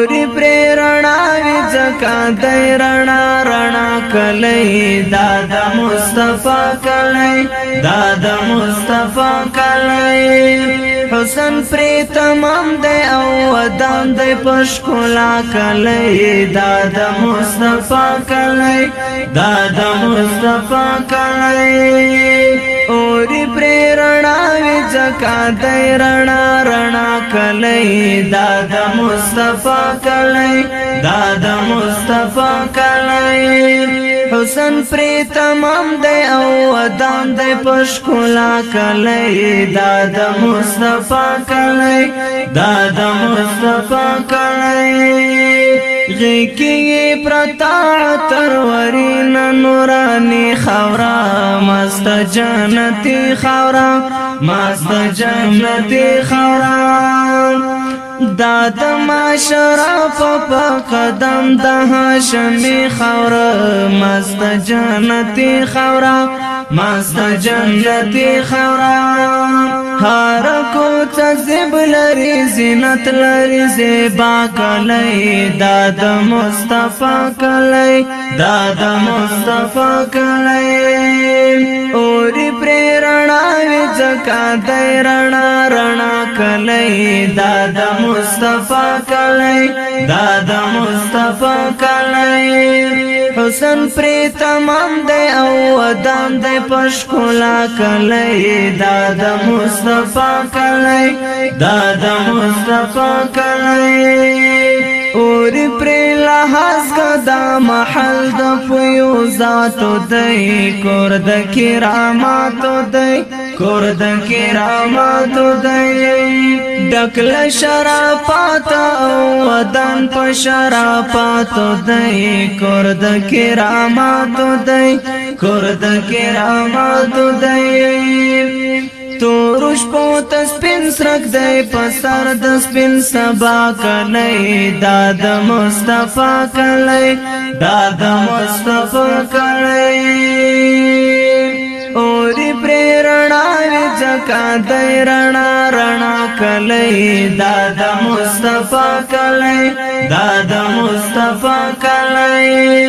اوري پر رڼا ځکه د رڼا رڼا کلی دادا مصطفی کلی دادا مصطفی کلی حسن پری تمام دی او ودان دی پشکولا کلی دادا مصطفی کلی دادا مصطفی کلی کا دای رڼا رڼا کلی دادا مصطفی کلی دادا مصطفی کلی حسن پری تمام دی او ودان دی پشکولا کلی دادا مصطفی کلی دادا مصطفی کلی غیکی پرتا ترورین نورانی خورا مست جنتی خورا مست جنتی خورا دا د مشرف په قدم د هاشمي خور مست جنتي خور مست جنتي خور هر کو تزب لري زینت لري زیبا کلی داد مصطفی کلی داد مصطفی کلی اور زکا دی رنا رنا کلی دادا مصطفیٰ کلی دادا مصطفیٰ کلی حسن پری تمام دی او ودان دی پشکولا کلی دادا مصطفیٰ کلی دادا مصطفیٰ کلی اوری پری لحاظ دا محل د فیوزاتو دی کور د کراماتو دی کور د کرامات دی ډکل شرافات او ودان په شرافات دی کور د کرامات دی کور د کرامات دی توروش په تسپین سرک دی په سر د سپین سبا کړي داد مصطفی کړي داد مصطفی کړي اوري پر زکا دی رنا رنا کلی دادا مصطفی کلی دادا مصطفی کلی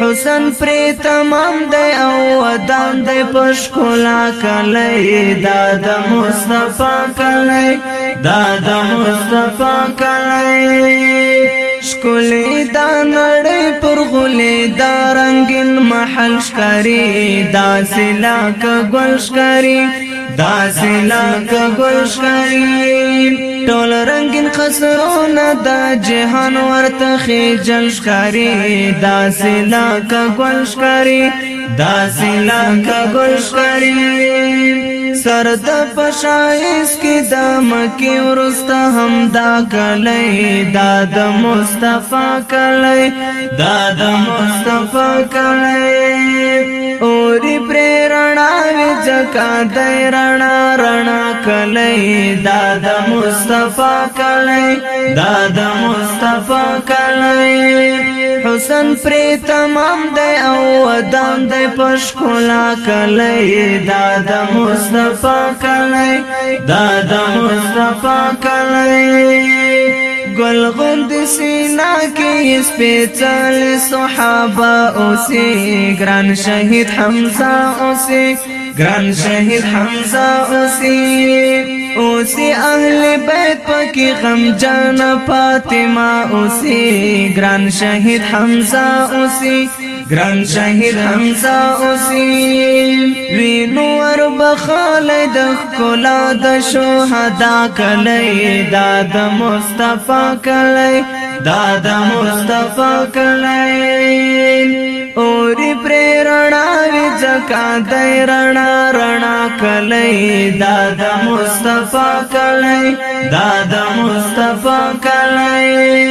حسن پری تمام دی او ودان دی پشکولا کلی دادا مصطفی کلی دادا مصطفی کلی شکولی دا نړی پر غولی دا رنگین محل شکاری دا سلاک گل شکاری دا سیلا کبل شکاری ټول رنگین خسرونه دا جهان ورته خجل شکاری دا سیلا کبل شکاری دا سیلا کبل شکاری سر د پشایس کی د مکی ورستا هم دا کلی دا د مصطفی کلی دا د مصطفی کلی ځکه دای رڼا رڼا کلی دا د مصطفی کلی دا د مصطفی کلی حسن پر تمام دی او ودان دی پښکولا کلی دا د مصطفی کلی دا د مصطفی کلی گل غند سینا کی سپیچل صحابہ اسی گران شہید حمزہ اسی گران شهید حمزه اوسی اوسی اهل بیت پکی غم جان فاطمه اوسی گران شهید حمزه اوسی گران شهید حمزه اوسی وی نور بخال د کولا د شهدا کلی داد مصطفی کلی داد مصطفی کلی اور پریرنا کا دای رڼا رڼا کلی دادا مصطفی کلی دادا مصطفی کلی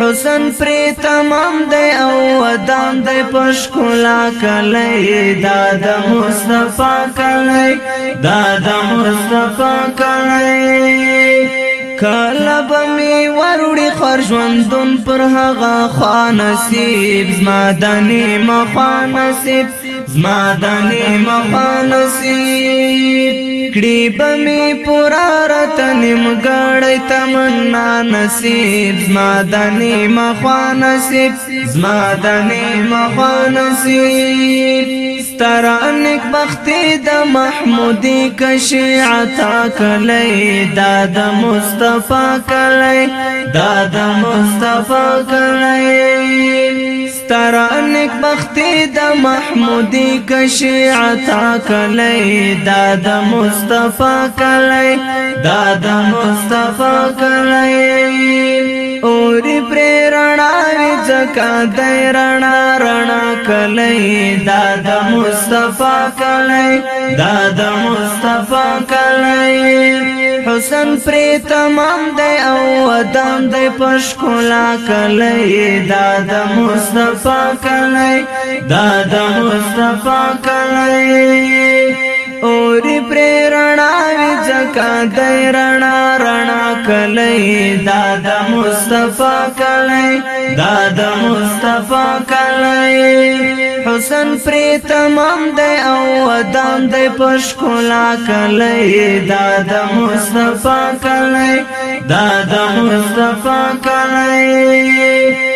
حسن پری تمام دی او ودان دی پشکولا کلی دادا مصطفی کلی دادا مصطفی کلی کله به می وروړي خر ژوندون پر هغه خوا نصیب زما د نیمه خوا نصیب زما دانه مفانسی کړي بمې پورا رتن مګړې تمنا نصیب زما دانه مخانسی زما دانه مخانسی ستر انک بختی د محمودی کش عطا کلی دا د مصطفی کلی دا د مصطفی کلی ترانک بختی د محمودی کشی عطا کلی دا د مصطفی کلی دا د مصطفی کلی اوری پری رناوی زکا دی رنا رنا کلی داد مصطفی کلی داد مصطفی کلی حسن پری تمام دی او ودان دی پشکولا کلی داد مصطفی کلی داد مصطفی کلی اوری پری رناوی زکا دی رنا رنا کلی دادا مصطفی کلی دادا مصطفی کلی حسن پری تمام دی او ودان دی پشکولا کلی دادا مصطفی کلی دادا مصطفی کلی